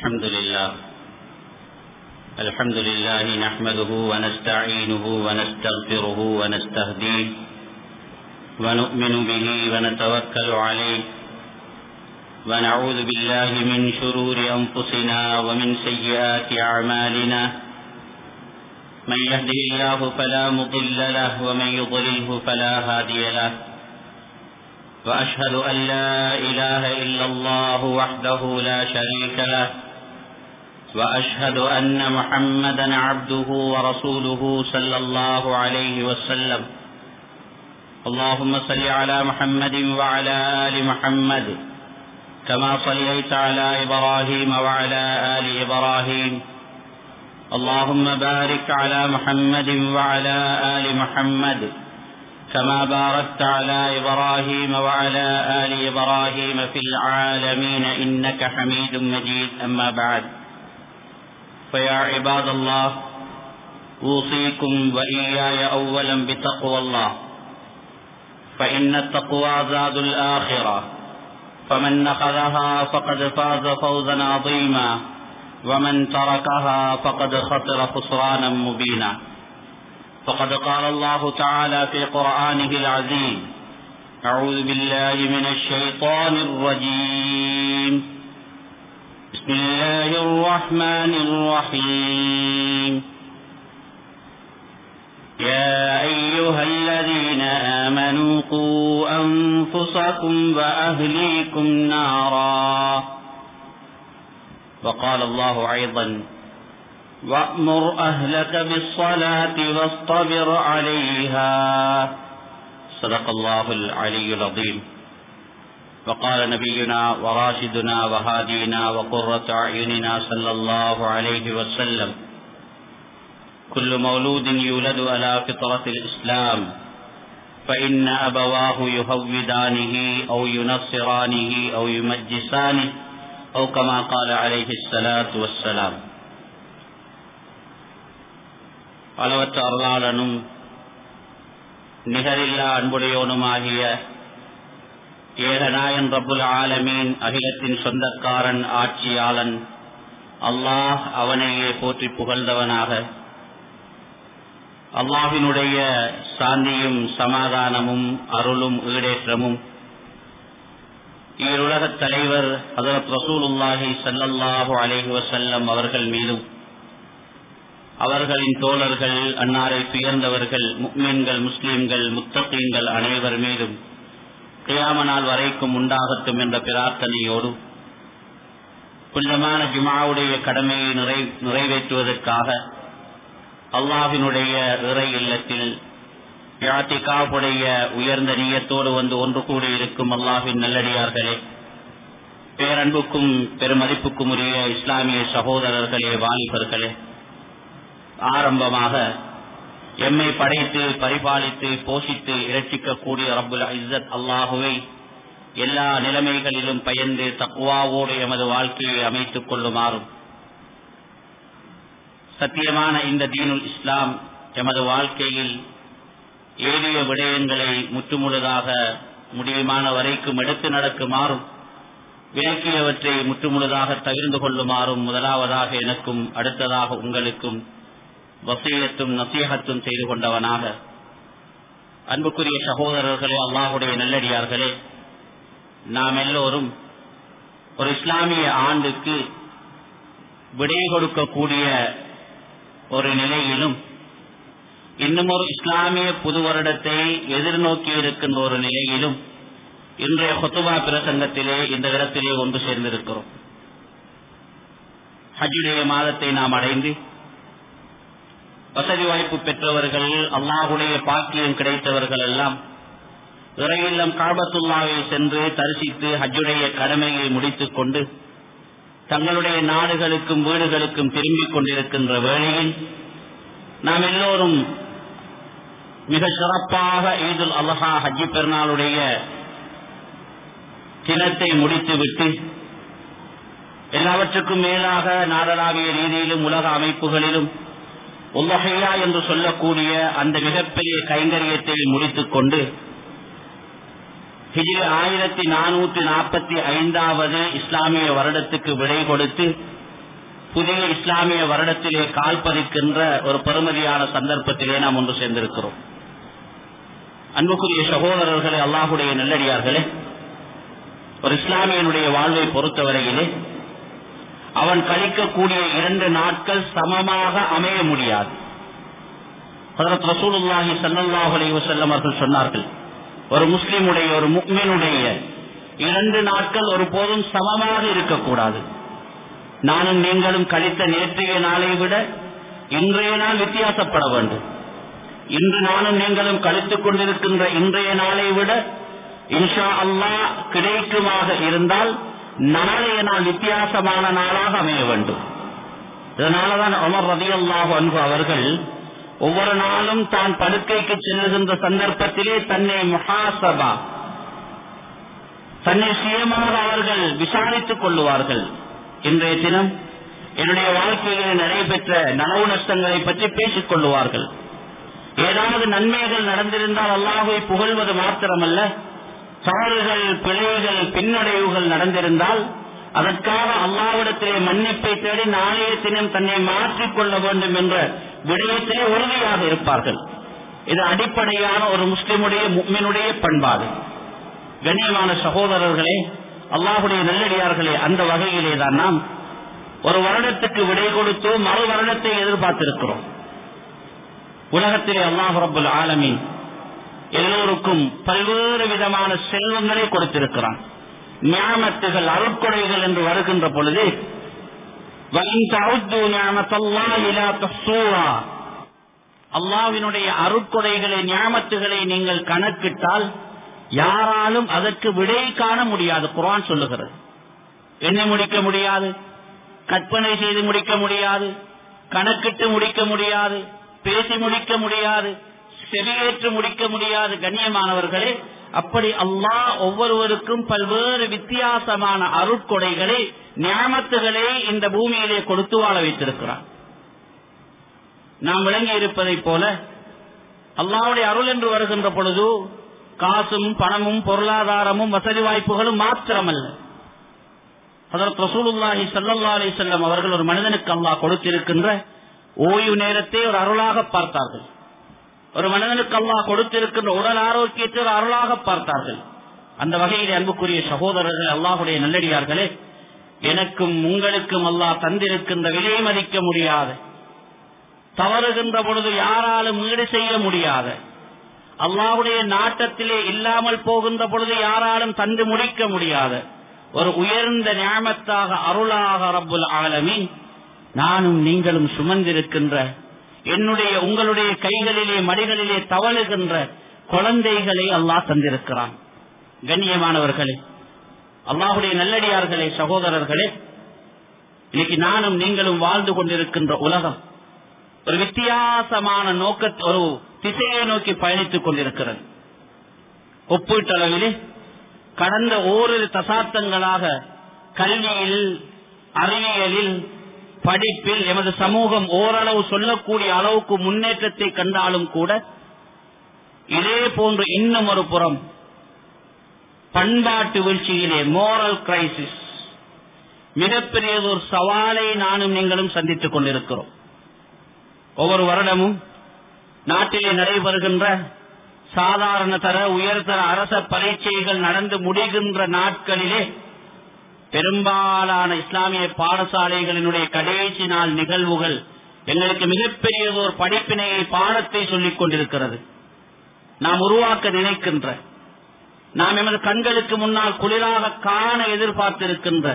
الحمد لله. الحمد لله نحمده ونستعينه ونستغفره ونستهديه ونؤمن به ونتوكل عليه. ونعوذ بالله من شرور أنفسنا ومن سيئات أعمالنا. من يهده الله فلا مضل له ومن يضلله فلا هادي له. وأشهد أن لا إله إلا الله وحده لا شريك له. وأشهد أن محمدا عبده ورسوله صلى الله عليه وسلم. اللهم صل على محمد وعلى آل محمد كما صليت على إبراهيم وعلى آل إبراهيم. اللهم بارك على محمد وعلى آل محمد كما باركت على إبراهيم وعلى آل إبراهيم في العالمين إنك حميد مجيد. أما بعد فيا عباد الله أوصيكم وإياي أولا بتقوى الله. فإن التقوى زاد الآخرة فمن أخذها فقد فاز فوزا عظيما ومن تركها فقد خسر خسرانا مبينا. فقد قال الله تعالى في قرآنه العزيز أعوذ بالله من الشيطان الرجيم. بسم الله الرحمن الرحيم. يا أيها الذين آمنوا قوا أنفسكم وأهليكم نارا. وقال الله أيضا وأمر أهلك بالصلاة واصطبر عليها. صدق الله العلي العظيم. وقال نبينا وراشدنا وهادينا وقرة أعيننا صلى الله عليه وسلم كل مولود يولد على فطرة الإسلام فإن أبواه يهودانه أو ينصرانه أو يمجسانه أو كما قال عليه الصلاة والسلام அளவற்ற அருளாளனும் நிகரில்லா அன்புடையோனுமாகிய ஏகநாயன் ரபுல் ஆலமீன் அகிலத்தின் சொந்தக்காரன் ஆட்சியாளன். அல்லாஹ் அவனையே போற்றி புகழ்ந்தவனாக. அல்லாஹினுடைய சாந்தியும் சமாதானமும் அருளும் ஈடேற்றமும். ஈருலகத் தலைவர் ஹதரத் ரசூலுல்லாஹி சல்லல்லாஹு அலைஹி வசல்லம் அவர்கள் மீதும் அவர்களின் தோழர்கள் அன்னாரை துயர்ந்தவர்கள் முக்மீன்கள் முஸ்லிம்கள் முத்தகீன்கள் அனைவர் மீதும் கியாம நாள் வரைக்கும் உண்டாகட்டும் என்ற பிரார்த்தனையோடு புனிதமான ஜுமாவுடைய கடமையை நிறை நிறைவேற்றுவதற்காக அல்லாஹினுடைய இறை இல்லத்தில் யாத்திகாவுடைய உயர்ந்த நீயத்தோடு வந்து ஒன்று கூடியிருக்கும் அல்லாஹின் நல்லடியார்களே பேரன்புக்கும் பெருமதிப்புக்கும் உரிய இஸ்லாமிய சகோதரர்களே வாலிபர்களே ஆரம்பமாக எம்மை படைத்து பரிபாலித்து போஷித்து இரட்சிக்கக்கூடிய ரப்புல் இஸ்ஸத் அல்லாஹுவை எல்லா நிலைமைகளிலும் பயந்து தக்குவாவோடு எமது வாழ்க்கையை அமைத்துக் கொள்ளுமாறும். சத்தியமான இந்த தீனுல் இஸ்லாம் எமது வாழ்க்கையில் ஏறிய விடயங்களை முற்றுமுழுதாக முடியுமான வரைக்கும் எடுத்து நடக்குமாறும் விளக்கியவற்றை முற்றுமுழுதாக தவிர்ந்து கொள்ளுமாறும் முதலாவதாக எனக்கும் அடுத்ததாக உங்களுக்கும் வசீலத்தும் நசீகத்தும் செய்து கொண்டவனாக. அன்புக்குரிய சகோதரர்களே அல்லாஹுடைய நல்லடியார்களே நாம் எல்லோரும் ஒரு இஸ்லாமிய ஆண்டுக்கு விடை கொடுக்கக்கூடிய ஒரு நிலையிலும் இன்னும் ஒரு இஸ்லாமிய புது வருடத்தை எதிர்நோக்கி இருக்கின்ற ஒரு நிலையிலும் இன்றைய கொத்துவா பிரசங்கத்திலே இந்த இடத்திலே ஒன்று சேர்ந்திருக்கிறோம். ஹஜ்ஜுடைய மாதத்தை நாம் அடைந்து வசதி வாய்ப்பு பெற்றவர்கள் அல்லாஹுடைய பாக்கியம் கிடைத்தவர்கள் எல்லாம் இறையில்லம் காபத்துல்லாவில் சென்று தரிசித்து ஹஜ்ஜுடைய கடமையை முடித்துக் கொண்டு தங்களுடைய நாடுகளுக்கும் வீடுகளுக்கும் திரும்பிக் கொண்டிருக்கின்ற வேளையில் நாம் எல்லோரும் மிக சிறப்பாக ஈதுல் அல்லஹா ஹஜ்ஜி பெருநாளுடைய தினத்தை முடித்துவிட்டு எல்லாவற்றுக்கும் மேலாக நாடளாவிய ரீதியிலும் உலக அமைப்புகளிலும் உல்லஹையா என்று சொல்லக்கூடிய அந்த மிகப்பெரிய கைங்கரியத்தை முடித்துக் கொண்டு ஹிஜிரி ஆயிரத்தி நானூற்றி நாற்பத்தி ஐந்தாவது இஸ்லாமிய வருடத்துக்கு விடை கொடுத்து புதிய இஸ்லாமிய வருடத்திலே கால் பதிக்கின்ற ஒரு பெருமதியான சந்தர்ப்பத்திலே நாம் ஒன்று சேர்ந்திருக்கிறோம். அன்புக்குரிய சகோதரர்களே அல்லாஹுடைய நல்லடியார்களே ஒரு இஸ்லாமியனுடைய வாழ்வை பொறுத்தவரையிலே அவன் கழிக்கக்கூடிய இரண்டு நாட்கள் சமமாக அமைய முடியாது. ரசூலுல்லாஹி ஸல்லல்லாஹு அலைஹி அவர்கள் சொன்னார்கள் ஒரு முஸ்லிமுடைய ஒரு முக்மினுடைய இரண்டு நாட்கள் ஒருபோதும் சமமாக இருக்கக்கூடாது. நானும் நீங்களும் கழித்த நேற்றைய நாளை விட இன்றைய நாள் வித்தியாசப்பட வேண்டும். இன்று நானும் நீங்களும் கழித்துக் கொண்டிருக்கின்ற இன்றைய நாளை விட இன்ஷா அல்லாஹ் கிடைக்குமாக இருந்தால் நாளைய நாள் வித்தியாசமான நாளாக அமைய வேண்டும். இதனாலதான் அமர் ரதியல்லாஹு அன்பு அவர்கள் ஒவ்வொரு நாளும் தான் படுக்கைக்கு செல்லுகின்ற சந்தர்ப்பத்திலே தன்னை முஹாசபா தன்னை சுயமாக அவர்கள் விசாரித்துக் கொள்ளுவார்கள். இன்றைய தினம் என்னுடைய வாழ்க்கையில் நடைபெற்ற நனவு நஷ்டங்களை பற்றி பேசிக் கொள்ளுவார்கள். ஏதாவது நன்மைகள் நடந்திருந்தால் அல்லாஹை புகழ்வது மாத்திரமல்ல தவறுகள் பிழைகள் பின்னடைவுகள் நடந்திருந்தால் அதற்காக அல்லாவிடத்திலே மன்னிப்பை தேடி நாளைய தினம் தன்னை மாற்றிக் கொள்ள வேண்டும் என்ற விடயத்திலே உறுதியாக இருப்பார்கள். இது அடிப்படையான ஒரு முஸ்லிமுடைய முக்மினுடைய பண்பாடு. கண்ணியமான சகோதரர்களே அல்லாஹுடைய நெல்லடியார்களே அந்த வகையிலே தான் நாம் ஒரு வருடத்துக்கு விடை கொடுத்து மறு வருடத்தை எதிர்பார்த்திருக்கிறோம். உலகத்திலே அல்லாஹ் ரபுல் ஆலமீன் எல்லோருக்கும் பல்வேறு விதமான செல்வங்களை கொடுத்திருக்கிறான். ஞாமத்துகள் அருட்கொடைகள் என்று வருகின்ற பொழுது அல்லாவினுடைய அருட்கொடைகளை ஞாமத்துகளை நீங்கள் கணக்கிட்டால் யாராலும் அதற்கு விடை காண முடியாது குரான் சொல்லுகிறது. என்ன முடிக்க முடியாது? கற்பனை செய்து முடிக்க முடியாது கணக்கிட்டு முடிக்க முடியாது பேசி முடிக்க முடியாது செவியேற்று முடிக்க முடியாது கண்ணியமானவர்களே அப்படி அல்லாஹ் ஒவ்வொருவருக்கும் பல்வேறு வித்தியாசமான அருட்கொடைகளை ஞாபகத்துகளை இந்த பூமியிலே கொடுத்து வாழ வைத்திருக்கிறார். நாம் விளங்கி இருப்பதை போல அல்லாவுடைய அருள் என்று வருகின்ற பொழுது காசும் பணமும் பொருளாதாரமும் வசதி வாய்ப்புகளும் மாத்திரமல்ல. அதற்கு ரசூலுல்லாஹி சல்லா அலி செல்லம் அவர்கள் ஒரு மனிதனுக்கு அல்லாஹ் கொடுத்திருக்கின்ற ஓய்வு நேரத்தை ஒரு அருளாக பார்த்தார்கள். ஒரு மனிதனுக்கு அல்லாஹ் கொடுத்திருக்கின்ற உடல் ஆரோக்கியத்தை ஒரு அருளாக பார்த்தார்கள். அந்த வகையில் அன்புக்குரிய சகோதரர்கள் அல்லாஹுடைய நல்லடியார்களே எனக்கும் உங்களுக்கும் அல்லாஹ் தந்திருக்கின்ற விலை மதிக்க முடியாத. தவறுகின்ற பொழுது யாராலும் ஈடு செய்ய முடியாத. அல்லாஹுடைய நாட்டத்திலே இல்லாமல் போகின்ற பொழுது யாராலும் தந்து முடிக்க முடியாத. ஒரு உயர்ந்த ஞாபகத்தாக அருளாக ரப்புல் ஆலமின். நானும் நீங்களும் சுமந்திருக்கின்ற என்னுடைய உங்களுடைய கைகளிலே மடிகளிலே தவழுகின்ற குழந்தைகளை அல்லாஹ் தந்திருக்கிறான். கண்ணியமானவர்களே அல்லாஹுடைய நல்லடியார்களே சகோதரர்களே இன்னைக்கு நானும் நீங்களும் வாழ்ந்து கொண்டிருக்கின்ற உலகம் ஒரு வித்தியாசமான நோக்க ஒரு திசையை நோக்கி பயணித்துக் கொண்டிருக்கிறது. ஒப்பீட்டளவிலே கடந்த ஓரிரு தசாப்தங்களாக கல்வியில் அறிவியலில் படிப்பில் எமது சமூகம் ஓரளவு சொல்லக்கூடிய அளவுக்கு முன்னேற்றத்தை கண்டாலும் கூட இதே போன்று இன்னும் ஒரு புறம் பண்பாட்டு வீழ்ச்சியிலே மோரல் கிரைசிஸ் மிகப்பெரியதொரு சவாலை நானும் நீங்களும் சந்தித்துக் கொண்டிருக்கிறோம். ஒவ்வொரு வருடமும் நாட்டிலே நடைபெறுகின்ற சாதாரண தர உயர்தர அரச பரீட்சைகள் நடந்து முடிகின்ற நாட்களிலே பெரும்பாலான இஸ்லாமிய பாடசாலைகளினுடைய கடைசி நாள் நிகழ்வுகள் எங்களுக்கு மிகப்பெரியதோர் படிப்பினையை பாடத்தை சொல்லிக் கொண்டிருக்கிறது. நாம் உருவாக்க நினைக்கின்ற நாம் எமது கண்களுக்கு முன்னால் குளிராக காண எதிர்பார்த்திருக்கின்ற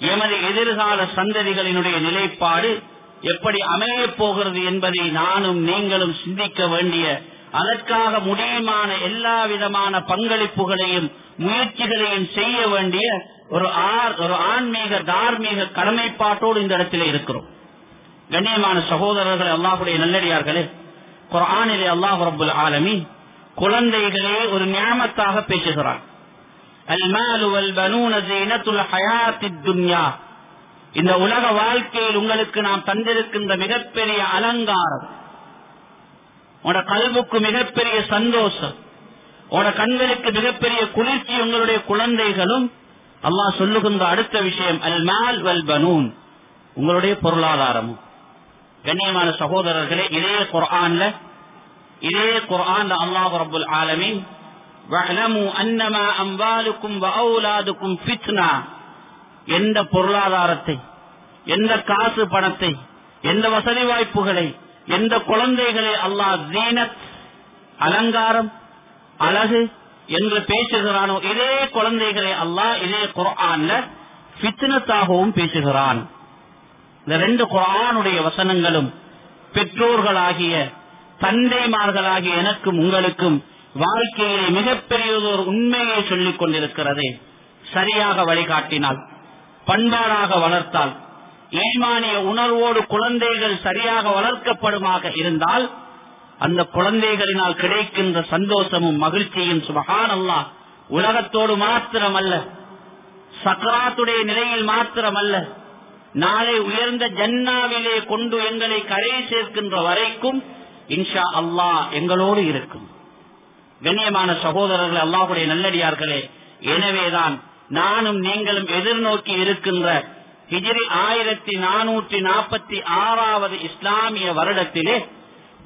எமது எதிர்கால சந்ததிகளினுடைய நிலைப்பாடு எப்படி அமையப் போகிறது என்பதை நானும் நீங்களும் சிந்திக்க வேண்டிய அதற்காக முடியுமான எல்லா விதமான பங்களிப்புகளையும் முயற்சிகளையும் செய்ய வேண்டிய ஒரு ஒரு ஆன்மீக தார்மீக கடமைப்பாட்டோடு இந்த இடத்திலே இருக்கிறோம். கண்ணியமான சகோதரர்கள் அல்லாஹுடைய நல்லடியார்களே குரானிலே அல்லாஹ் ரபுல் ஆலமி குழந்தைகளே ஒரு நியமத்தாக பேசுகிறார் இந்த உலக வாழ்க்கையில் உங்களுக்கு நாம் தந்திருக்கின்ற மிகப்பெரிய அலங்காரம். உங்களோட கல்வுக்கு மிகப்பெரிய சந்தோஷம். உங்களோட கண்களுக்கு மிகப்பெரிய குளிர்ச்சி உங்களுடைய குழந்தைகளும் அல்லாஹ் சொல்லுகின்ற அடுத்த விஷயம் அல் மால் வல் பனூன். உங்களுடைய பொருளாதாரமும். கண்ணியமான சகோதரர்களே இதே குர்ஆன்ல இதே குர்ஆன்ல அல்லாஹ் ரபுல் ஆலமீன் வஅலமு அன்னமா அம்பாலுக்கும் வஅவுலாதுக்கும் ஃபித்னா. எந்த பொருளாதாரத்தை எந்த காசு பணத்தை எந்த வசதி வாய்ப்புகளை எந்த குழந்தைகளை அல்லாஹ் அலங்காரம் அழகு என்று பேசுகிறானோ இதே குழந்தைகளை அல்லாஹ் இதே குரான்ல பித்னத்தாகவும் பேசுகிறான். இந்த ரெண்டு குரானுடைய வசனங்களும் பெற்றோர்களாகிய தந்தைமார்களாகிய எனக்கும் உங்களுக்கும் வாழ்க்கையிலே மிகப்பெரியதொரு உண்மையை சொல்லிக் கொண்டிருக்கிறதே சரியாக வழிகாட்டினால் பண்பாடாக வளர்த்தால் ஈமானிய உணர்வோடு குழந்தைகள் சரியாக வளர்க்கப்படுமாக இருந்தால் அந்த குழந்தைகளினால் கிடைக்கின்ற சந்தோஷமும் மகிழ்ச்சியும் சுபகான் அல்லா உலகத்தோடு மாத்திரமல்ல. சக்கராத்துடைய நிலையில் மாத்திரமல்ல. நாளை உயர்ந்த ஜன்னாவிலே கொண்டு எங்களை கரை சேர்க்கின்ற வரைக்கும் இன்ஷா அல்லாஹ் எங்களோடு இருக்கும். கண்ணியமான சகோதரர்கள் அல்லாஹுடைய நல்லடியார்களே எனவேதான் நானும் நீங்களும் எதிர்நோக்கி இருக்கின்ற ஹிஜிரி ஆயிரத்தி நானூற்றி நாற்பத்தி ஆறாவது இஸ்லாமிய வருடத்திலே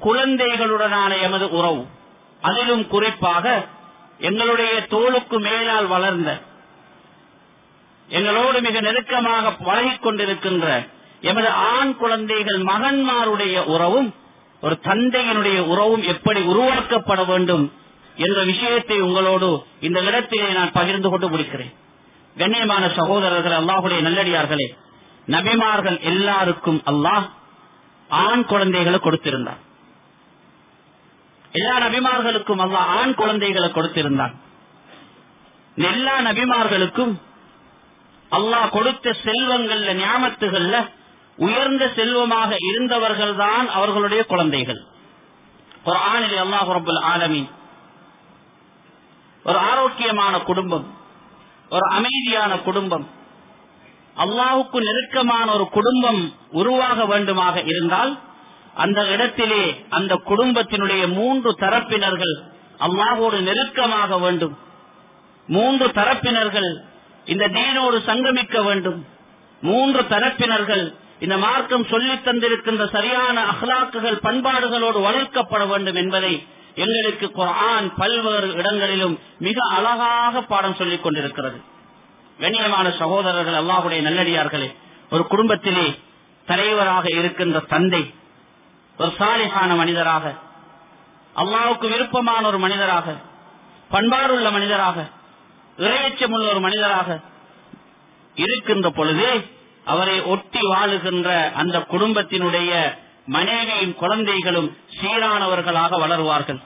குழந்தைகளுடனான எமது உறவு. அதிலும் குறிப்பாக எங்களுடைய தோளுக்கு மேலால் வளர்ந்த எங்களோடு மிக நெருக்கமாக பழகிக் கொண்டிருக்கின்ற எமது ஆண் குழந்தைகள் மகன்மாருடைய உறவும் ஒரு தந்தையினுடைய உறவும் எப்படி உருவாக்கப்பட வேண்டும் என்ற விஷயத்தை உங்களோடு இந்த இடத்திலே நான் பகிர்ந்து கொண்டு முடிக்கிறேன். கண்ணியமான சகோதரர்கள் அல்லாஹுடைய நல்லடியார்களே நபிமார்கள் எல்லாருக்கும் அல்லாஹ் ஆண் குழந்தைகளை கொடுத்திருந்தார். எல்லா நபிமார்களுக்கும் அல்லாஹ் ஆண் குழந்தைகளை கொடுத்திருந்தான். எல்லா நபிமார்களுக்கும் அல்லாஹ் கொடுத்த செல்வங்கள்ல ஞாபகத்துகள்ல உயர்ந்த செல்வமாக இருந்தவர்கள் தான் அவர்களுடைய குழந்தைகள். ஒரு ஆணில் அல்லாஹ் ரபுல் ஆலமி ஒரு ஆரோக்கியமான குடும்பம் ஒரு அமைதியான குடும்பம் அல்லாஹுக்கு நெருக்கமான ஒரு குடும்பம் உருவாக வேண்டுமாக இருந்தால் அந்த இடத்திலே அந்த குடும்பத்தினுடைய மூன்று தரப்பினர்கள் அல்லாஹோடு நெருக்கமாக வேண்டும். மூன்று தரப்பினர்கள் இந்த தீனோடு சங்கமிக்க வேண்டும். மூன்று தரப்பினர்கள் இந்த மார்க்கம் சொல்லித் தந்திருக்கின்ற சரியான அஹ்லாக்குகள் பண்பாடுகளோடு வளர்க்கப்பட வேண்டும் என்பதை எங்களுக்கு குரான் பல்வேறு இடங்களிலும் மிக அழகாக பாடம் சொல்லிக் கொண்டிருக்கிறது. கண்ணியமான சகோதரர்கள் அல்லாஹுடைய நல்லடியார்களே ஒரு குடும்பத்திலே தலைவராக இருக்கின்ற தந்தை ஒரு சாலைகான மனிதராக அல்லாவுக்கு விருப்பமான ஒரு மனிதராக பண்பாடுள்ள மனிதராக இறையச்சமுள்ள ஒரு மனிதராக இருக்கின்ற பொழுது அவரை ஒட்டி வாழுகின்ற அந்த குடும்பத்தினுடைய மனைவியும் குழந்தைகளும் சீரானவர்களாக வளருவார்கள்.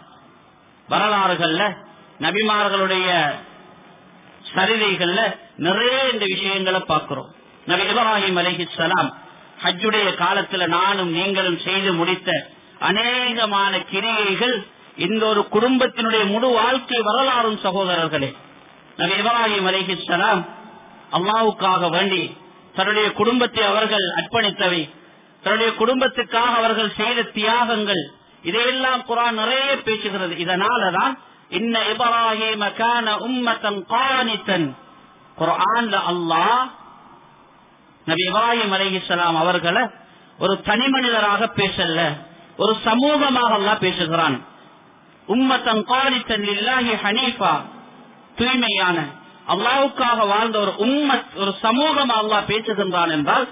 வரலாறுகள்ல நபிமார்களுடைய சரிதைகள்ல நிறைய இந்த விஷயங்களை பார்க்கிறோம். நபி இப்ராஹிம் அலிஹிஸ்லாம் ஹஜ்ஜுடைய காலத்துல நானும் நீங்களும் செய்து முடித்த அநேகமான கிரியைகள் இந்த ஒரு குடும்பத்தினுடைய முழு வாழ்க்கை வரலாறும் சகோதரர்களே. நபி இப்ராஹிம் அலிஹிஸ்லாம் அல்லாவுக்காக வேண்டி தன்னுடைய குடும்பத்தை அவர்கள் அர்ப்பணித்தவை. தன்னுடைய குடும்பத்துக்காக அவர்கள் செய்த தியாகங்கள் இதையெல்லாம் குரான் நிறைய பேசுகிறது. இதனாலதான் இன்ன இப்ராஹிம் உம்மத்தன் காணித்தன் குரான்ல அல்லாஹ் நபி இப்ராஹிம் அலைஹிஸ்ஸலாம் அவர்களை ஒரு தனி மனிதராக பேசல ஒரு சமூகமாக பேசுகிறான். உம்மத்தன் காலித்தன் இல்லாஹி ஹனீஃபா தூய்மையான அல்லாவுக்காக வாழ்ந்த ஒரு உம்மத் ஒரு சமூகமாக அல்லா பேசுகின்றான் என்றால்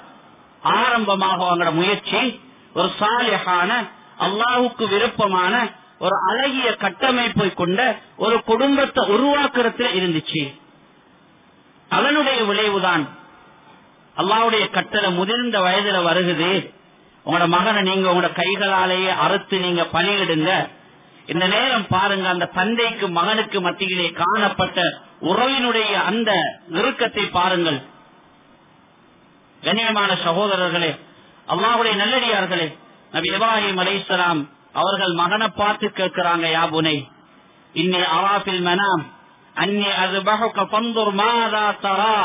ஆரம்பமாக அவங்களோட முயற்சி ஒரு சாலியான அல்லாவுக்கு விருப்பமான ஒரு அழகிய கட்டமைப்பை கொண்ட ஒரு குடும்பத்தை உருவாக்குறதுல இருந்துச்சு. அதனுடைய விளைவுதான் அல்லாவுடைய கட்டளை முதிர்ந்த வயதுல வருகுது. உங்களோட மகனை நீங்க உங்களோட கைகளாலேயே அறுத்து நீங்க பணியிடுங்க. இந்த நேரம் பாருங்க அந்த தந்தைக்கு மகனுக்கு மத்தியிலே காணப்பட்ட உறவினுடைய அந்த நெருக்கத்தை பாருங்கள். கண்ணியமான சகோதரர்களே அல்லாவுடைய நல்லடியார்களே நபி இப்ராஹிம் அலைசலாம் அவர்கள் மகனை பார்த்து கேட்கிறாங்க யாபுனை இன்னி அவாபில் மனாம் அந்நி அது பந்துர் மாதா தரா.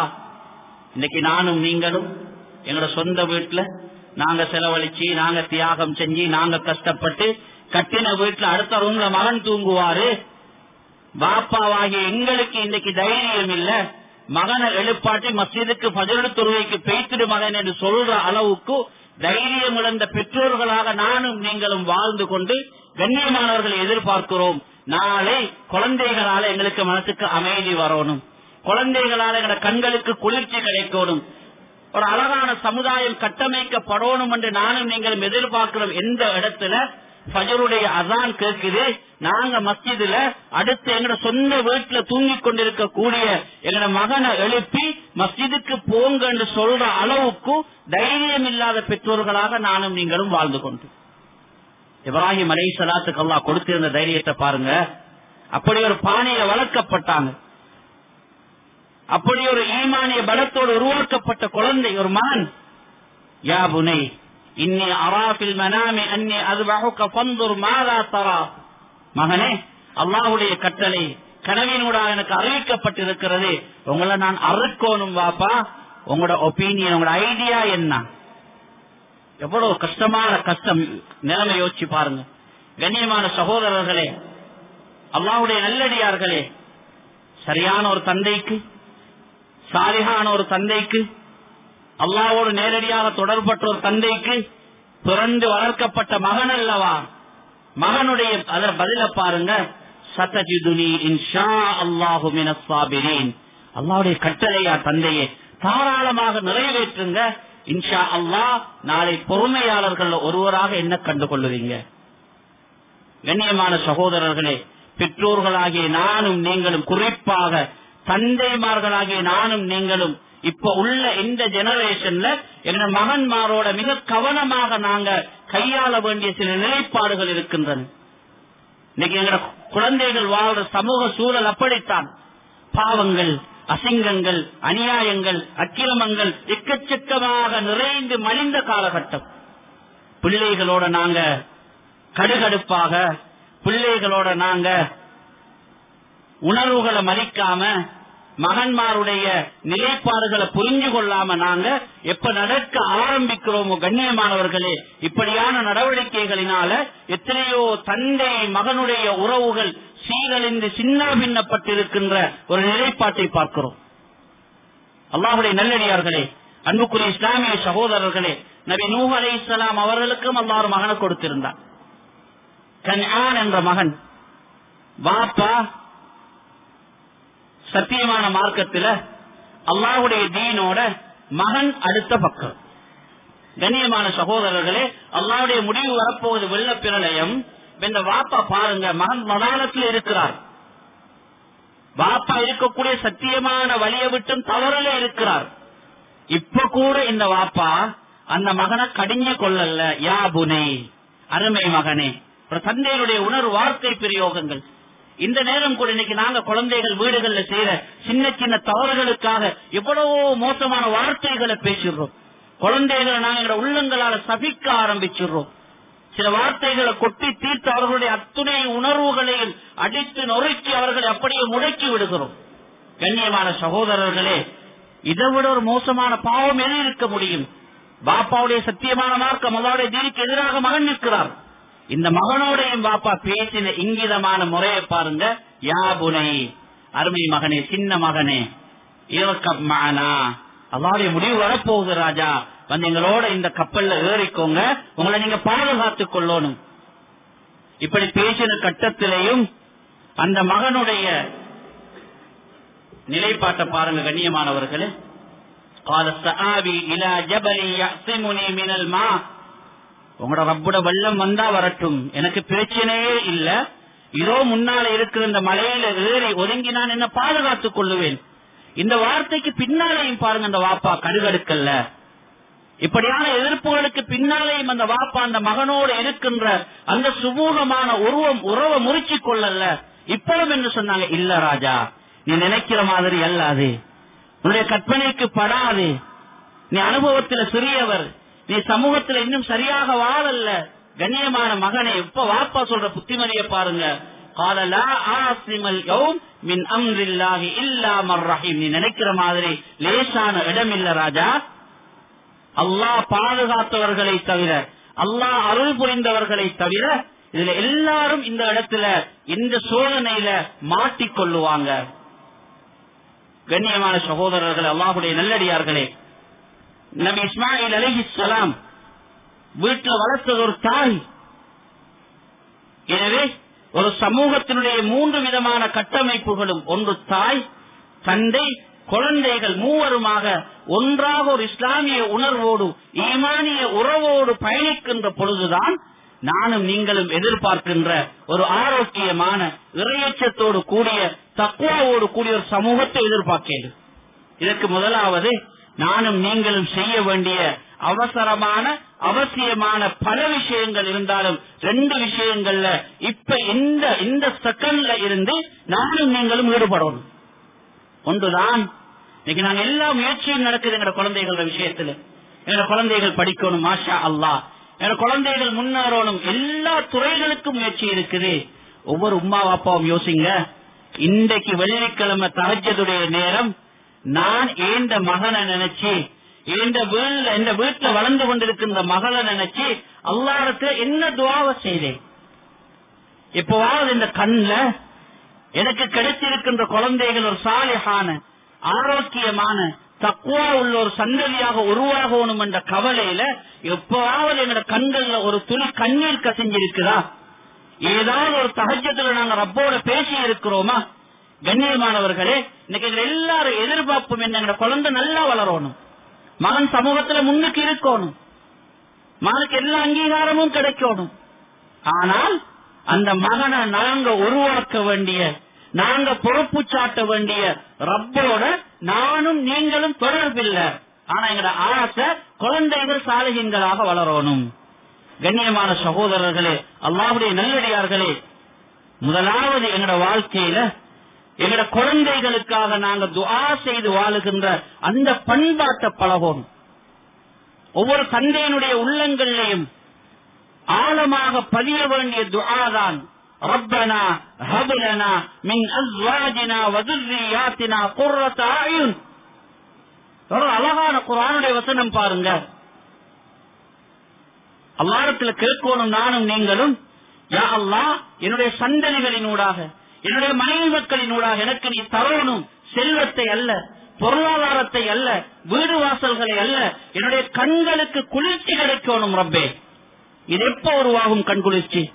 இன்னைக்கு நானும் நீங்களும் எங்களோட சொந்த வீட்டுல நாங்க செலவழிச்சு நாங்க தியாகம் செஞ்சு நாங்க கஷ்டப்பட்டு கட்டின வீட்டுல அடுத்த ரூம்ல மகன் தூங்குவாரு. பாப்பாவாகிய எங்களுக்கு இன்னைக்கு தைரியம் இல்ல. மகனை எழுப்பாட்டி மசீதுக்கு பதிலெடு தொழுகைக்கு பெய்த்திடு மகன் என்று சொல்ற அளவுக்கு தைரியம் இழந்த பெற்றோர்களாக நானும் நீங்களும் வாழ்ந்து கொண்டு கண்ணியமானவர்களை எதிர்பார்க்கிறோம். நாளை குழந்தைகளால எங்களுக்கு மனசுக்கு அமைதி வரணும். குழந்தைகளால எங்களோட கண்களுக்கு குளிர்ச்சி கிடைக்கணும். ஒரு அழகான சமுதாயம் கட்டமைக்கப்படணும் என்று நானும் நீங்களும் எதிர்பார்க்கிறோம். எந்த இடத்துல? ஃபஜருடைய அதான் கேட்குது. நாங்க மஸ்ஜிதுல அடுத்து எங்களோட சொந்த வீட்டுல தூங்கி கொண்டிருக்க கூடிய எங்களோட மகனை எழுப்பி மஸ்ஜிதுக்கு போங்க என்று சொல்ற அளவுக்கு தைரியம் இல்லாத பெற்றோர்களாக நானும் நீங்களும் வாழ்ந்து கொண்டு. இப்ராஹிம் அலை சலாத்துக்கு அல்லா கொடுத்திருந்த தைரியத்தை பாருங்க. அப்படி ஒரு பானையில வளர்க்கப்பட்டாங்க. அப்படி ஒரு ஈமானிய பலத்தோடு உருவாக்கப்பட்ட குழந்தை ஒரு மகன். யா புனை இன்னி அராபில் மனாமி அன்னி அது பந்துர் மாதா தரா. மகனே அல்லாஹுடைய கட்டளை கனவினூடாக எனக்கு அறிவிக்கப்பட்டிருக்கிறது. உங்களை நான் அறுக்கோணும் வாப்பா. உங்களோட ஒப்பீனியன் உங்களோட ஐடியா என்ன? எவ்வளவு கஷ்டமான கஷ்டம் நிலைமை யோசிச்சு பாருங்க. கண்ணியமான சகோதரர்களே அல்லாஹுடைய நல்லடியார்களே சரியான ஒரு தந்தைக்கு சாலிகான ஒரு தந்தைக்கு அல்லாவோடு நேரடியாக தொடர்பட்ட ஒரு தந்தைக்கு பிறந்து வளர்க்கப்பட்ட மகன் அல்லவா? மகனுடைய அதர் பதில பாருங்க. சத்தஜிதுனி இன்ஷா அல்லாஹு மினசாபிரீன் அல்லாவுடைய கட்டளையா தந்தையே? தாராளமாக நிறைவேற்றுங்க. இன்ஷா அல்லாஹ் நாளை பொறுமையாளர்கள் ஒருவராக என்ன கண்டு கொள்ளுவீங்க கண்ணியமான சகோதரர்களே பெற்றோர்களாகிய நானும் நீங்களும் குறிப்பாக தந்தைமார்களாகிய நானும் நீங்களும் இப்ப உள்ள இந்த ஜெனரேஷன்ல எங்க மகன்மாரோட மிக கவனமாக நாங்க கையாள வேண்டிய சில நிலைப்பாடுகள் இருக்கின்றன. இன்னைக்கு எங்க குழந்தைகள் வாழ்ற சமூக சூழல் அப்படித்தான். பாவங்கள் அசிங்கங்கள் அநியாயங்கள் அக்கிரமங்கள் எக்கச்சக்கமாக நிறைந்து மலிந்த காலகட்டம். பிள்ளைகளோட நாங்க கடுகடுப்பாக பிள்ளைகளோட நாங்க உணர்வுகளை மதிக்காம மகன்மாருடைய நிலைப்பாடுகளை புரிஞ்சு கொள்ளாம நாங்க எப்ப நடக்க ஆரம்பிக்கிறோமோ கண்ணியமானவர்களே இப்படியான நடவடிக்கைகளினால எத்தனையோ தந்தை மகனுடைய உறவுகள் சீரழிந்து சின்ன பின்னப்பட்டிருக்கின்ற ஒரு நிலைப்பாட்டை பார்க்கிறோம். அல்லாஹுடைய நல்லடியார்களே அன்புக்குரிய இஸ்லாமிய சகோதரர்களே நபி நூஹ் அலை இஸ்லாம் அவர்களுக்கும் அல்லாறு மகனை கொடுத்திருந்தார் கன்ஆன் என்ற மகன் வாப்பா சத்தியமான மார்க்கத்துல அல்லாஹுடைய தீனோட மகன் அடுத்த பக்கம். கண்ணியமான சகோதரர்களே அல்லாவுடைய முடிவு வரப்போவது வெள்ள பிரளயம் இந்த வாப்பா பாருங்க மகன் மதானத்தில் இருக்கிறார். வாப்பா இருக்கக்கூடிய சத்தியமான வழியை விட்டும் தவறல இருக்கிறார். இப்ப கூட இந்த வாப்பா அந்த மகனை கடிஞ்சு கொள்ளல. யா புனை அருமை மகனே. தந்தையுடைய உணர்வு வார்த்தை பிரயோகங்கள். இந்த நேரம் கூட இன்னைக்கு நாங்க குழந்தைகள் வீடுகள்ல செய்யற சின்ன சின்ன தவறுகளுக்காக எவ்வளவோ மோசமான வார்த்தைகளை பேசிடுறோம். குழந்தைகளை நாங்க உள்ளங்களால சபிக்க ஆரம்பிச்சிடுறோம். சில வார்த்தைகளை கொட்டி தீர்த்து அவர்களுடைய அத்துணை உணர்வுகளையும் அடித்து நொறுக்கி அவர்களை அப்படியே முடக்கி விடுகிறோம். கண்ணியமான சகோதரர்களே இதை விட ஒரு மோசமான பாவம் எது இருக்க முடியும்? பாப்பாவுடைய சத்தியமான மார்க்கம் அதாவுடைய தீனுக்கு எதிராக மகன் நிற்கிறார். இந்த மகனோடையும் பாப்பா பேசின இங்கிதமான முறையை பாருங்க யாபுனை அருமை மகனே சின்ன மகனே இவக்கம்மானா அல்லாவுடைய முடிவு வரப்போகுது ராஜா வந்து எங்களோட இந்த கப்பல்ல ஏறிக்கோங்க உங்களை நீங்க பாதுகாத்துக் கொள்ளணும் இப்படி பேசின கட்டத்திலையும் அந்த மகனுடைய நிலைப்பாட்டை பாருங்க கண்ணியமானவர்களே قال السآبي إلى جبل يعصمني من الماء உங்களோட ரப்புட வெள்ளம் வந்தா வரட்டும். எனக்கு பிரச்சனையே இல்ல. இதோ முன்னால இருக்கிற இந்த மலையில ஏறி ஒதுங்கி நான் என்ன பாதுகாத்துக் கொள்ளுவேன். இந்த வார்த்தைக்கு பின்னாலேயும் பாருங்க அந்த வாப்பா கடுகடுக்கல்ல. இப்படியான எதிர்ப்புகளுக்கு பின்னாலேயும் அந்த வாப்பா அந்த மகனோடு இருக்கின்ற அந்த சுமூகமான உருவம் உறவை முறிச்சு கொள்ளல இப்பவும் என்று சொன்னாங்க இல்ல ராஜா நீ நினைக்கிற மாதிரி அல்லாது உன்னுடைய கற்பனைக்கு படாது. நீ அனுபவத்துல சிறியவர். நீ சமூகத்துல இன்னும் சரியாக வாழல்ல. கண்ணியமான மகனை எப்ப வாப்பா சொல்ற புத்திமதியை பாருங்க. நீ நினைக்கிற மாதிரி லேசான இடம் இல்ல ராஜா. அல்லாஹ் பாதுகாத்தவர்களை தவிர அல்லாஹ் அருள் புரிந்தவர்களை தவிர இதுல எல்லாரும் இந்த இடத்துல இந்த சோதனையில மாட்டிக்கொள்ளுவாங்க. கண்ணியமான சகோதரர்கள் அல்லாஹுடைய நல்லடியார்களே நபி இஸ்மாயில் அலஹி சலாம் வீட்டில் வளர்த்தது ஒரு தாய். எனவே ஒரு சமூகத்தினுடைய மூன்று விதமான கட்டமைப்புகளும். ஒன்று தாய் தந்தை குழந்தைகள் மூவருமாக ஒன்றாக ஒரு இஸ்லாமிய உணர்வோடு ஈமானிய உறவோடு பயணிக்கின்ற பொழுதுதான் நானும் நீங்களும் எதிர்பார்க்கின்ற ஒரு ஆரோக்கியமான இறையச்சத்தோடு கூடிய தக்குவாவோடு கூடிய ஒரு சமூகத்தை எதிர்பார்க்கிறது இதற்கு முதலாவது நானும் நீங்களும் செய்ய வேண்டிய அவசரமான அவசியமான பல விஷயங்கள் இருந்தாலும் ரெண்டு விஷயங்கள்ல இப்ப இந்த இந்த செகண்ட்ல இருந்து நானும் நீங்களும் ஈடுபடணும். ஒன்றுதான். இன்னைக்கு நாங்க எல்லா முயற்சியும் நடக்குது எங்க குழந்தைகளோட விஷயத்துல. எங்க குழந்தைகள் படிக்கணும் மாஷா அல்லா எங்க குழந்தைகள் முன்னேறணும். எல்லா துறைகளுக்கும் முயற்சி இருக்குது. ஒவ்வொரு உமா அப்பாவும் யோசிங்க. இன்றைக்கு வெள்ளிக்கிழமை தகஜதுடைய நேரம். நான் ஏந்த மகனை நினைச்சு எந்த வீட்டுல இந்த வீட்டுல வளர்ந்து கொண்டிருக்கின்ற மகளை நினைச்சு அல்லாருக்கு என்ன துவாவை செய்தேன்? எப்போவாவது இந்த கண்ல எனக்கு கிடைத்திருக்கின்ற குழந்தைகள் ஒரு சாலிகான ஆரோக்கியமான தக்குவா உள்ள ஒரு சந்ததியாக உருவாகணும் என்ற கவலையில எப்பவாவது எங்களோட கண்கள்ல ஒரு துளி கண்ணீர் கசிஞ்சிருக்குதா? ஏதாவது ஒரு தகஜத்துல நாங்க ரப்போட பேசி இருக்கிறோமா கண்ணியமானவர்களே இன்னைக்கு எங்க எல்லாரும் எதிர்பார்ப்பும் என்ன? குழந்தை நல்லா வளரணும். மகன் சமூகத்துல முன்னுக்கு இருக்கணும். மகனுக்கு எல்லா அங்கீகாரமும் கிடைக்கணும். ஆனால் அந்த மகனை நாங்க உருவாக்க வேண்டிய நாங்க பொறுப்பு சாட்ட வேண்டிய ரப்போட நானும் நீங்களும் தொடர்பில்லை. ஆனா எங்களோட ஆசை குழந்தைகள் சாலைகளாக வளரணும். கண்ணியமான சகோதரர்களே அல்லாவுடைய நல்லடியார்களே முதலாவது எங்களோட வாழ்க்கையில எங்கட குழந்தைகளுக்காக நாங்க துஆ செய்து வாழுகின்ற அந்த பண்பாட்டை பழகணும் ஒவ்வொரு தந்தையினுடைய உள்ளங்களிலையும் ஆழமாக பதிய வேண்டிய துஆதான் ربنا هب لنا من ازواجنا وذرياتنا قرة اعين ஒரு அழகான குரானுடைய வசனம் பாருங்க அல்லாரத்துல கேட்கணும் நானும் நீங்களும் யா அல்லாஹ் என்னுடைய சந்ததிகளினூடாக என்னுடைய மனைவி மக்களினூடாக எனக்கு நீ தரணும் செல்வத்தை அல்ல பொருளாதாரத்தை அல்ல வீடு வாசல்களை அல்ல என்னுடைய கண்களுக்கு குளிர்ச்சி கிடைக்கணும் ரப்பே. இது எப்ப உருவாகும் கண் குளிர்ச்சி?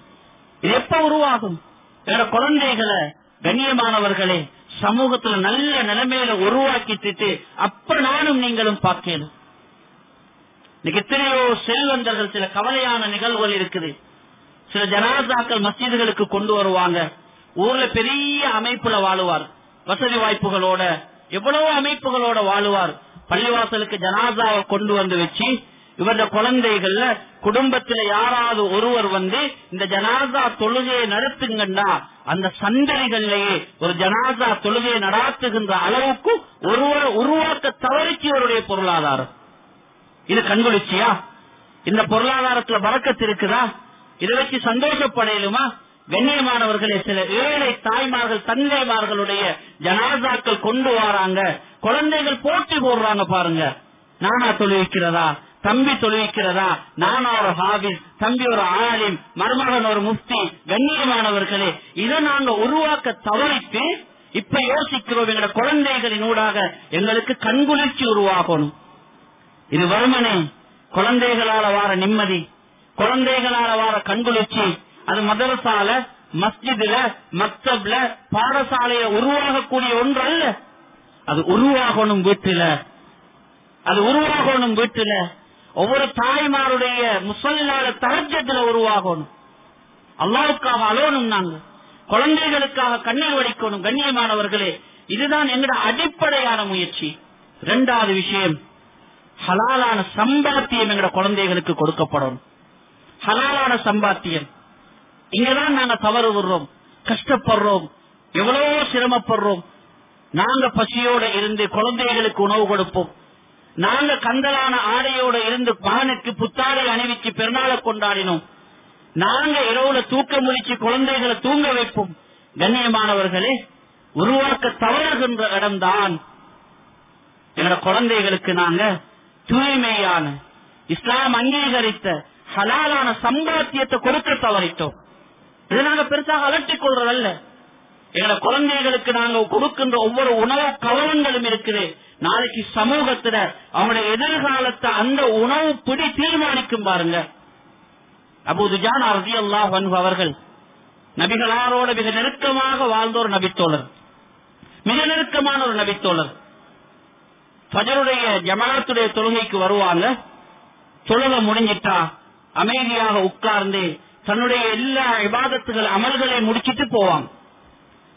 இது எப்ப உருவாகும்? என்னோட குழந்தைகளை கண்ணியமானவர்களே சமூகத்துல நல்ல நிலைமையில உருவாக்கிட்டு அப்ப நானும் நீங்களும் பார்க்கணும். இன்னைக்கு எத்தனையோ செல்வந்தர்கள் சில கவலையான நிகழ்வுகள் இருக்குது. சில ஜனாதாக்கள் மசீதுகளுக்கு கொண்டு வருவாங்க. ஊர்ல பெரிய அமைப்புல வாழுவார். வசதி வாய்ப்புகளோட எவ்வளவு அமைப்புகளோட வாழுவார். பள்ளிவாசலுக்கு ஜனாதாவை கொண்டு வந்து வச்சு இவருடைய குழந்தைகள்ல குடும்பத்துல யாராவது ஒருவர் வந்து இந்த ஜனாதா தொழுகையை நடத்துங்கன்னா அந்த சந்ததிகள்லயே ஒரு ஜனாதா தொழுகையை நடாத்துகின்ற அளவுக்கு ஒருவர் உருவாக்க தவறிச்சு இவருடைய பொருளாதாரம். இது கண்குளிச்சியா இந்த பொருளாதாரத்துல வரக்கத்து இருக்குதா? இதை வச்சு சந்தோஷப்படையலுமா? கண்ணியமானவர்களே சில ஏழை தாய்மார்கள் தந்தைமார்களுடைய ஜனாசாக்கள் கொண்டு வராங்க. குழந்தைகள் போட்டி போடுறாங்க பாருங்க. நானா தொழுவிக்கிறதா? தம்பி தொழுவிக்கிறதா? நானா ஒரு ஹாபிஸ் தம்பி ஒரு ஆலிம் மருமகன் ஒரு முஃப்தி கண்ணியமானவர்களே இதை நாங்க உருவாக்க தவறித்து இப்ப யோசிக்கிறோம் எங்களோட குழந்தைகளின் ஊடாக எங்களுக்கு கண்குளிர்ச்சி உருவாகணும். இது வருமனே குழந்தைகளால வார நிம்மதி குழந்தைகளால வார கண்குளிர்ச்சி அது மதரசால மஸ்ஜிதுல மக்தப்ல பாடசாலைய உருவாகக்கூடிய ஒன்று அல்ல அது உருவாகணும் வீட்டுல. அது உருவாகணும் வீட்டுல. ஒவ்வொரு தாய்மாருடைய முசல்லால தரஜத்துல உருவாகணும். அல்லாவுக்காக அலோனும் நாங்க. குழந்தைகளுக்காக கண்ணீர் வடிக்கணும் கண்ணியமானவர்களே. இதுதான் எங்களோட அடிப்படையான முயற்சி. இரண்டாவது விஷயம் ஹலாலான சம்பாத்தியம் எங்களோட குழந்தைகளுக்கு கொடுக்கப்படணும் ஹலாலான சம்பாத்தியம். இங்கதான் நாங்க தவறு விடுறோம். கஷ்டப்படுறோம். எவ்வளவோ சிரமப்படுறோம். நாங்க பசியோட இருந்து குழந்தைகளுக்கு உணவு கொடுப்போம். நாங்க கந்தலான ஆடையோட இருந்து மகனுக்கு புத்தாடை அணிவிச்சு பெருநாளை கொண்டாடினோம். நாங்க இரவுல தூக்க முடிச்சு குழந்தைகளை தூங்க வைப்போம். கண்ணியமானவர்களே உருவாக்க தவறுகின்ற இடம்தான். எங்களோட குழந்தைகளுக்கு நாங்க தூய்மையான இஸ்லாம் அங்கீகரித்த ஹலாலான சம்பாத்தியத்தை கொடுக்க தவறிட்டோம். இதை நாங்க பெருசாக அலட்டிக் கொள்றதல்ல. எங்களோட குழந்தைகளுக்கு நாங்க கொடுக்கின்ற ஒவ்வொரு உணவு கவனங்களும் இருக்குது. நாளைக்கு சமூகத்துல அவனுடைய எதிர்காலத்தை அந்த உணவு பிடி தீர்மானிக்கும் பாருங்க. அபுதுஜான் ரதி அல்லாஹ் அவர்கள் நபிகளாரோட மிக நெருக்கமாக வாழ்ந்த ஒரு நபித்தோழர். மிக நெருக்கமான ஒரு நபித்தோழர். பஜருடைய ஜமாத்துடைய தொழுகைக்கு வருவாங்க. தொழுக முடிஞ்சிட்டா அமைதியாக உட்கார்ந்து தன்னுடைய எல்லா விவாதத்துகள் அமல்களை முடிச்சிட்டு போவாங்க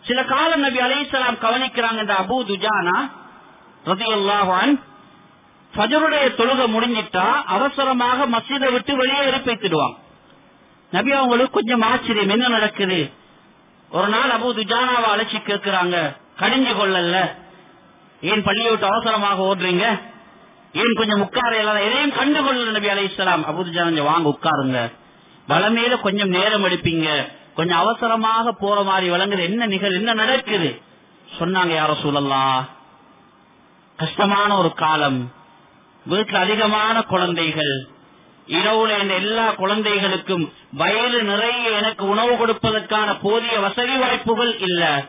சில காலம் நபி அலைசலாம் கவனிக்கிறாங்க இந்த அபு துஜானா ரதி அல்லாஹான் ஃபஜருடைய தொழுக முடிஞ்சிட்டா அவசரமாக மசிதை விட்டு வெளியே எடுப்பித்துடுவாங்க நபி அவங்களுக்கு கொஞ்சம் ஆச்சரியம் என்ன நடக்குது? ஒரு நாள் அபு துஜானாவை அழைச்சி கேட்கிறாங்க கடிஞ்சு கொள்ளல ஏன் பள்ளியை விட்டு அவசரமாக ஓடுறீங்க? ஏன் கொஞ்சம் உட்கார எல்லாம் எதையும் கண்டுகொள்ள நபி அலை இஸ்லாம் அபு துஜானா வாங்க உட்காருங்க. வளமையில கொஞ்சம் நேரம் எடுப்பீங்க. கொஞ்சம் அவசரமாக போற மாதிரி வழங்குது என்ன நிகழ் என்ன நடக்குது? சொன்னாங்க யார சூழல்லாம் கஷ்டமான ஒரு காலம். வீட்டுல அதிகமான குழந்தைகள். இரவுல இந்த எல்லா குழந்தைகளுக்கும் வயது நிறைய எனக்கு உணவு கொடுப்பதற்கான போதிய வசதி வாய்ப்புகள் இல்ல.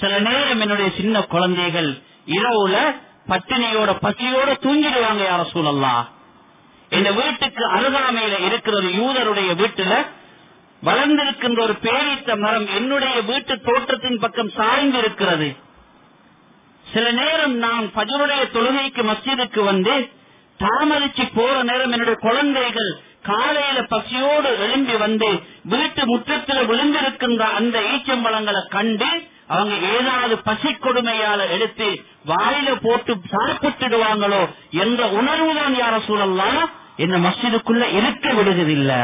சில நேரம் என்னுடைய சின்ன குழந்தைகள் இரவுல பட்டினியோட பசியோட தூங்கிடுவாங்க யார சூழல்லா இந்த வீட்டுக்கு அருகாமையில இருக்கிற ஒரு யூதருடைய வீட்டுல வளர்ந்திருக்கின்ற ஒரு பேரித்த மரம் என்னுடைய வீட்டு தோட்டத்தின் பக்கம் சாய்ந்து இருக்கிறது சில நேரம் நான் பஜருடைய தொழுகைக்கு மஸ்ஜிதுக்கு வந்து தாமதிச்சு போற நேரம் என்னுடைய குழந்தைகள் காலையில பசியோடு எழும்பி வந்து வீட்டு முற்றத்தில் விழுந்திருக்கின்ற அந்த ஈச்சம்பழங்களை கண்டு அவங்க ஏதாவது பசி கொடுமையால எடுத்து வாயில போட்டு சாப்பிட்டுடுவாங்களோ என்ற உணர்வுதான் யார சூழல்லாம் என்ன மசிதுக்குள்ள இருக்க விடுவதில்லை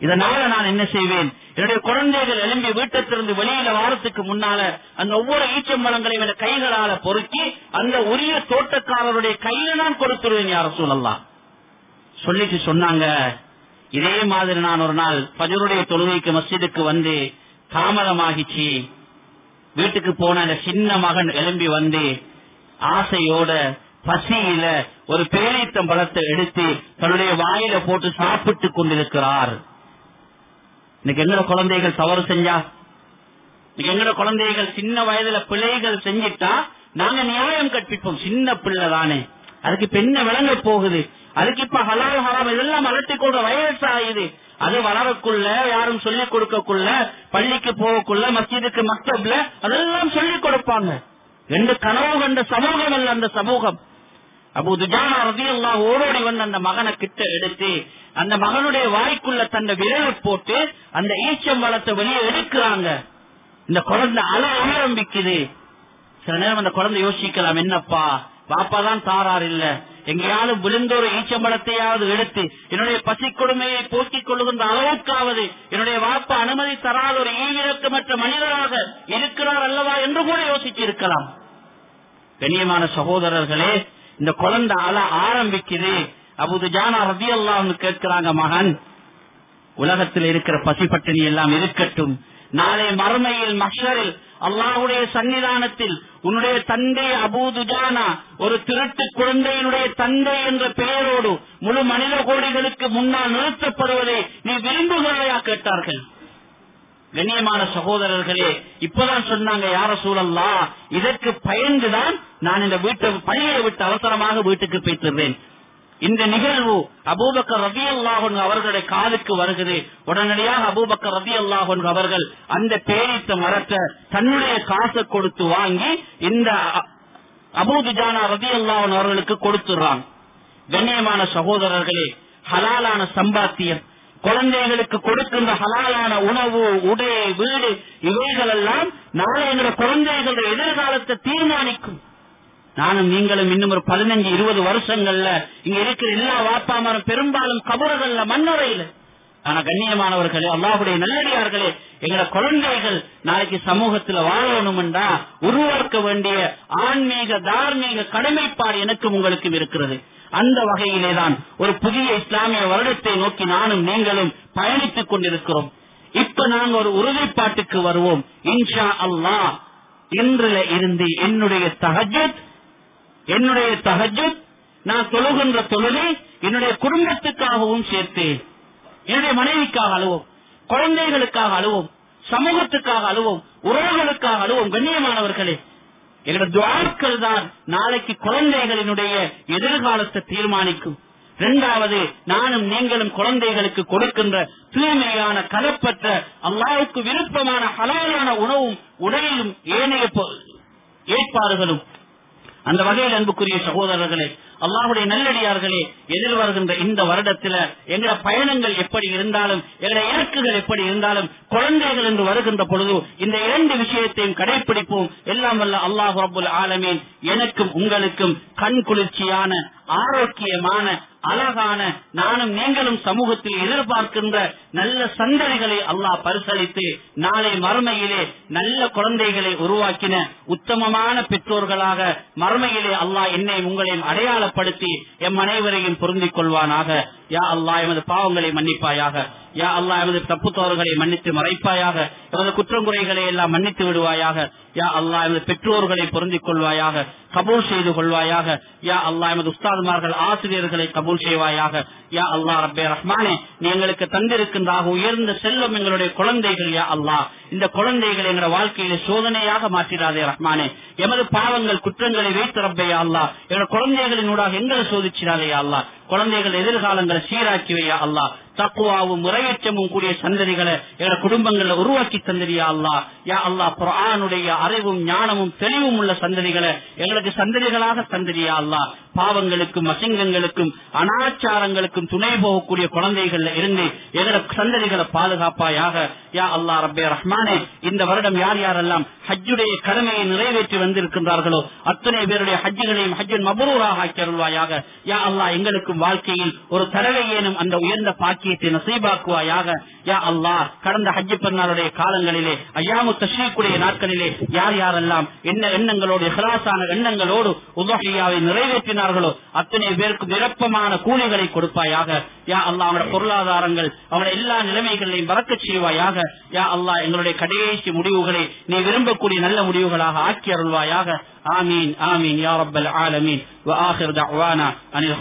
இதனால நான் என்ன செய்வேன்? என்னுடைய குழந்தைகள் எழும்பி வீட்டத்திலிருந்து வெளியில வாரத்துக்கு முன்னால அந்த ஒவ்வொரு ஈச்சம்பழங்களையும் என கைகளால பொறுக்கி அந்த உரிய தோட்டக்காரருடைய கையில நான் கொடுத்துருவேன் யார சூழல்லாம் சொல்லிட்டு சொன்னாங்க. இதே மாதிரி நான் ஒரு நாள் பஜருடைய தொழுகைக்கு மஸ்ஜிதுக்கு வந்து தாமதமாகிச்சு. வீட்டுக்கு போன அந்த சின்ன மகன் எழும்பி வந்து ஆசையோட பசியில ஒரு பேரீத்தம் பழத்தை எடுத்து தன்னுடைய வாயில போட்டு சாப்பிட்டு கொண்டிருக்கிறார். இன்னைக்கு எங்கட குழந்தைகள் தவறு செஞ்சா? எங்கட குழந்தைகள் சின்ன வயதுல பிள்ளைகள் செஞ்சிட்டா நாங்க நியாயம் கற்பிப்போம். சின்ன பிள்ளை தானே. அதுக்கு இப்ப என்ன விளங்க போகுது? அதுக்கு இப்ப ஹலால் ஹராம் இதெல்லாம் வளர்த்தி கூட வயசாயுது. அது வளரக்குள்ள யாரும் சொல்லிக் கொடுக்கக்குள்ள பள்ளிக்கு போகக்குள்ள மசீதுக்கு மக்தப்ல அதெல்லாம் சொல்லிக் கொடுப்பாங்க. ரெண்டு கனவு கண்ட சமூகம் அல்ல அந்த சமூகம். அபு துஜானா ரதியல்லா ஓடோடி வந்து அந்த மகனை கிட்ட எடுத்து அந்த மகனுடைய வாய்க்குள்ள தன்னை விரலை போட்டு அந்த ஈச்சம்பழத்தை வெளியே எடுக்கிறாங்க. இந்த குழந்தை அல ஆரம்பிக்குது. சில நேரம் அந்த குழந்தை யோசிக்கலாம் என்னப்பா பாப்பா தான் தாரார் இல்ல. எங்கேயாவது விழுந்த ஒரு ஈச்சம்பளத்தையாவது எடுத்து என்னுடைய பசி கொடுமையை போக்கிக் கொள்ளுகின்ற அளவுக்காவது என்னுடைய வாப்பு அனுமதி தராத ஒரு ஈவிரக்கமற்ற மனிதராக இருக்கிறார் அல்லவா என்று கூட யோசிச்சு இருக்கலாம் கண்ணியமான சகோதரர்களே இந்த குழந்தை அல ஆரம்பிக்குது. அபுது ஜானா ரபி அல்லாம்னு கேட்கிறாங்க மகன் உலகத்தில் இருக்கிற பசி பட்டினி எல்லாம் இருக்கட்டும். நாளை மறுமையில் மஷரில் அல்லாஹுடைய சன்னிதானத்தில் உன்னுடைய தந்தை அபூதுஜானா ஒரு திருட்டு குழந்தையினுடைய தந்தை என்ற பெயரோடு முழு மனித கோடிகளுக்கு முன்னால் நிறுத்தப்படுவதை நீ விரும்புகிறாயா கேட்டார்கள். கண்ணியமான சகோதரர்களே இப்பதான் சொன்னாங்க யார சூழல்லா இதற்கு பயந்துதான் நான் இந்த வீட்டை பள்ளியை விட்டு அவசரமாக வீட்டுக்கு போய்த்திருந்தேன் இந்த நிகழ்வு அபூபக்கர் ரபி அல்லாஹன் அவர்களுடைய காதுக்கு வருகிறது. உடனடியாக அபூபக்கர் ரபி அல்லாஹன் அவர்கள் அந்த பேரித்த மரத்தை தன்னுடைய காசை கொடுத்து வாங்கி இந்த அபூதுஜானா ரபி அல்லாஹன் அவர்களுக்கு கொடுத்துறாங்க கண்ணியமான சகோதரர்களே ஹலாலான சம்பாத்தியம் குழந்தைகளுக்கு கொடுக்கின்ற ஹலாலான உணவு உடை வீடு இவைகள் எல்லாம் நாளை எங்களுடைய குழந்தைகளுடைய எதிர்காலத்தை தீர்மானிக்கும். நானும் நீங்களும் இன்னும் ஒரு பதினஞ்சு இருபது வருஷங்கள்ல இங்க இருக்கிற எல்லா வாப்பாமரும் பெரும்பாலும் கபறுகள்ல மண்ணுரையில ஆனா கண்ணியமானவர்களே அல்லாஹுடைய நல்லடியார்களே எங்களோட குழந்தைகள் நாளைக்கு சமூகத்துல வாழணும்டா உருவாக்க வேண்டிய ஆன்மீக தார்மீக கடமைப்பாடு எனக்கும் உங்களுக்கும் இருக்கிறது. அந்த வகையிலே தான் ஒரு புதிய இஸ்லாமிய வருடத்தை நோக்கி நானும் நீங்களும் பயணித்துக் கொண்டிருக்கிறோம். இப்ப நாங்க ஒரு உறுதிப்பாட்டுக்கு வருவோம். இன்ஷா அல்லாஹ் இன்றுல இருந்து என்னுடைய தகஜத் என்னுடைய தஹஜத் நான் தொழுகின்ற தொழுகை என்னுடைய குடும்பத்துக்காகவும் சேர்த்து என்னுடைய மனைவிக்காக அழுவோம் குழந்தைகளுக்காக அழுவோம் சமூகத்துக்காக அழுவோம் உறவுகளுக்காக அழுவோம் கண்ணியமானவர்களே. என்னுடைய துவாக்கள் தான் நாளைக்கு குழந்தைகளினுடைய எதிர்காலத்தை தீர்மானிக்கும். இரண்டாவது நானும் நீங்களும் குழந்தைகளுக்கு கொடுக்கின்ற தூய்மையான கலப்பற்ற அல்லாவுக்கு விருப்பமான ஹலாலான உணவும் உடலிலும் ஏனைய ஏற்பாடுகளும். அந்த வகையில் அன்புக்குரிய சகோதரர்களே அல்லாஹுடைய நல்லடியார்களே எதிர்வருகின்ற இந்த வருடத்துல எங்கள பயணங்கள் எப்படி இருந்தாலும் எங்களை இலக்குகள் எப்படி இருந்தாலும் குழந்தைகள் என்று வருகின்ற பொழுது இந்த இரண்டு விஷயத்தையும் கடைபிடிப்போம் எல்லாம் வல்ல அல்லாஹ் ரபுல் ஆலமீன் எனக்கும் உங்களுக்கும் கண் குளிர்ச்சியான ஆரோக்கியமான அழகான நானும் நீங்களும் சமூகத்தில் எதிர்பார்க்கின்ற நல்ல சந்ததிகளை அல்லாஹ் பரிசளித்து நாளை மறுமையிலே நல்ல குழந்தைகளை உருவாக்கின உத்தமமான பெற்றோர்களாக மறுமையிலே அல்லாஹ் என்னை உங்களையும் அடையாளப்படுத்தி எம் அனைவரையும் பொருந்திக் கொள்வானாக. யா அல்லா எமது பாவங்களை மன்னிப்பாயாக. யா அல்லாஹ் எமது தப்பு தவறுகளை மன்னித்து மறைப்பாயாக எமது குற்றங்குறைகளை எல்லாம் மன்னித்து விடுவாயாக யா அல்லாஹ் எமது பெற்றோர்களை பொருந்திக் கொள்வாயாக கபூல் செய்து கொள்வாயாக யா அல்லா எமது உஸ்தாதுமார்கள் ஆசிரியர்களை கபூல் செய்வாயாக யா அல்லாஹ் ரப்பே ரஹ்மானே நீ எங்களுக்கு தந்திருக்கின்றாக உயர்ந்த செல்வம் எங்களுடைய குழந்தைகள் யா அல்லாஹ். இந்த குழந்தைகள் எங்களுடைய வாழ்க்கையில சோதனையாக மாற்றிடாதே ரஹ்மானே. எமது பாவங்கள் குற்றங்களை வைத்து ரப்பையா அல்லா எங்களோட குழந்தைகளின் ஊடாக எங்களை சோதிச்சிடாதே அல்லா அல்லாஹ். குழந்தைகள் எதிர்காலங்களை சீராக்கி வையா தக்குவாவும் முறையற்றமும் கூடிய சந்ததிகளை எங்க குடும்பங்களை உருவாக்கி தந்ததியா அல்லா? யா அல்லாஹ் குர்ஆனுடைய அறிவும் ஞானமும் தெளிவும் உள்ள சந்ததிகளை எங்களுக்கு சந்ததிகளாக தந்ததியா அல்லா? பாவங்களுக்கும் அசிங்கங்களுக்கும் அனாச்சாரங்களுக்கும் துணை போகக்கூடிய குழந்தைகள் இருந்து எங்களோட சந்ததிகளை பாதுகாப்பாயாக யா அல்லா ரபே ரஹ்மானே இந்த வருடம் யார் யாரெல்லாம் ஹஜ்ஜுடைய கடமையை நிறைவேற்றி வந்திருக்கின்றார்களோ அத்தனை பேருடைய ஹஜ்ஜுகளையும் ஹஜ்ஜன் மபரூராக ஆக்கியருள்வாயாக யா அல்லாஹ் எங்களுக்கும் வாழ்க்கையில் ஒரு தடவை ஏனும் அந்த உயர்ந்த பாக்கியத்தை நசீபாக்குவாயாக யா அல்லாஹ் கடந்த ஹஜ்ஜு பெருநாளுடைய காலங்களிலே ஐயாமு தஷ்ரீக்குடைய நாட்களிலே யார் யாரெல்லாம் என்ன எண்ணங்களோடு இஹ்லாசான எண்ணங்களோடு உதகையாவை நிறைவேற்றினார்களோ அத்தனை பேருக்கு நிரப்பமான கூலிகளை கொடுப்பாயாக யா அல்லாஹ் அவங்களோட பொருளாதாரங்கள் அவங்களோட எல்லா நிலைமைகளையும் வரக்க செய்வாயாக யா அல்லாஹ் எங்களுடைய கடைசி முடிவுகளை நீ விரும்பக்கூடிய நல்ல முடிவுகளாக ஆக்கி அருள்வாயாக ஆமீன் ஆமீன் யா ரப்பல் ஆலமீன் وآخر دعوانا أن